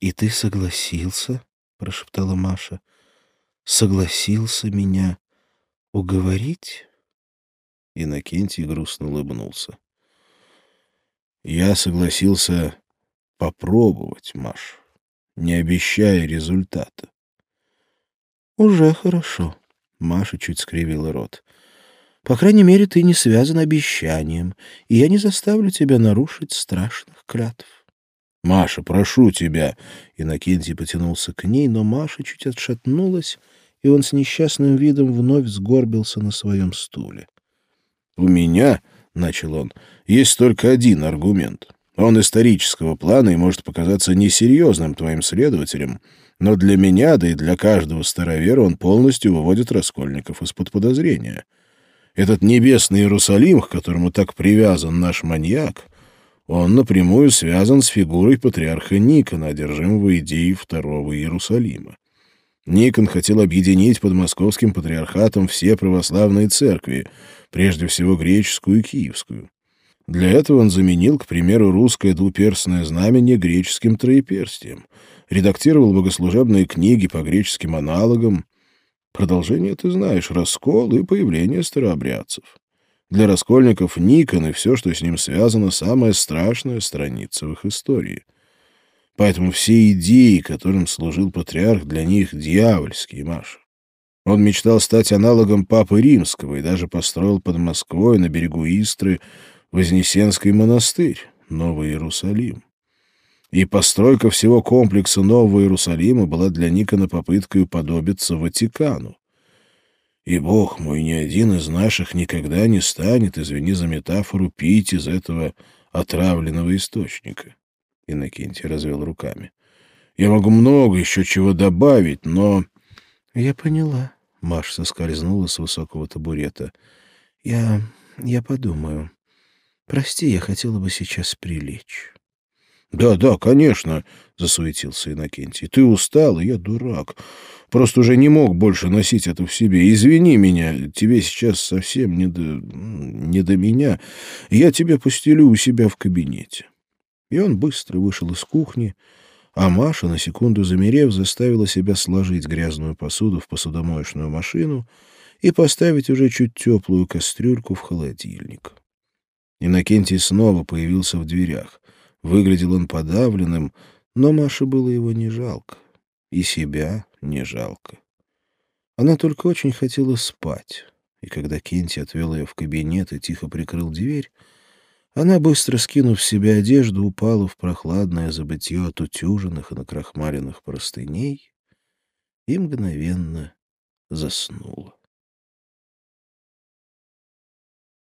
И ты согласился, прошептала Маша. Согласился меня уговорить? Иннокентий грустно улыбнулся. Я согласился попробовать, Маш, не обещая результата. Уже хорошо. Маша чуть скривила рот. По крайней мере, ты не связан обещанием, и я не заставлю тебя нарушить страшных клятв. «Маша, прошу тебя!» Иннокентий потянулся к ней, но Маша чуть отшатнулась, и он с несчастным видом вновь сгорбился на своем стуле. «У меня, — начал он, — есть только один аргумент. Он исторического плана и может показаться несерьезным твоим следователем, но для меня, да и для каждого старовера он полностью выводит раскольников из-под подозрения. Этот небесный Иерусалим, к которому так привязан наш маньяк, он напрямую связан с фигурой патриарха Никона, одержимого идеей Второго Иерусалима. Никон хотел объединить под московским патриархатом все православные церкви, прежде всего греческую и киевскую. Для этого он заменил, к примеру, русское двуперстное знамение греческим троеперстием, редактировал богослужебные книги по греческим аналогам. Продолжение ты знаешь — раскол и появление старообрядцев. Для раскольников Никон и все, что с ним связано, самая страшная страница в их истории. Поэтому все идеи, которым служил патриарх, для них дьявольские, Маша. Он мечтал стать аналогом Папы Римского и даже построил под Москвой на берегу Истры Вознесенский монастырь, Новый Иерусалим. И постройка всего комплекса Нового Иерусалима была для Никона попыткой уподобиться Ватикану. И, Бог мой, ни один из наших никогда не станет, извини за метафору, пить из этого отравленного источника. Иннокентий развел руками. Я могу много еще чего добавить, но... Я поняла. Маш соскользнула с высокого табурета. Я... я подумаю. Прости, я хотела бы сейчас прилечь. «Да, да, конечно», — засуетился Иннокентий. «Ты устал, и я дурак. Просто уже не мог больше носить это в себе. Извини меня, тебе сейчас совсем не до... не до меня. Я тебя постелю у себя в кабинете». И он быстро вышел из кухни, а Маша, на секунду замерев, заставила себя сложить грязную посуду в посудомоечную машину и поставить уже чуть теплую кастрюльку в холодильник. Иннокентий снова появился в дверях. Выглядел он подавленным, но Маше было его не жалко. И себя не жалко. Она только очень хотела спать, и когда Кенти отвел ее в кабинет и тихо прикрыл дверь, она, быстро скинув с себя одежду, упала в прохладное забытье от утюженных и накрахмаленных простыней и мгновенно заснула.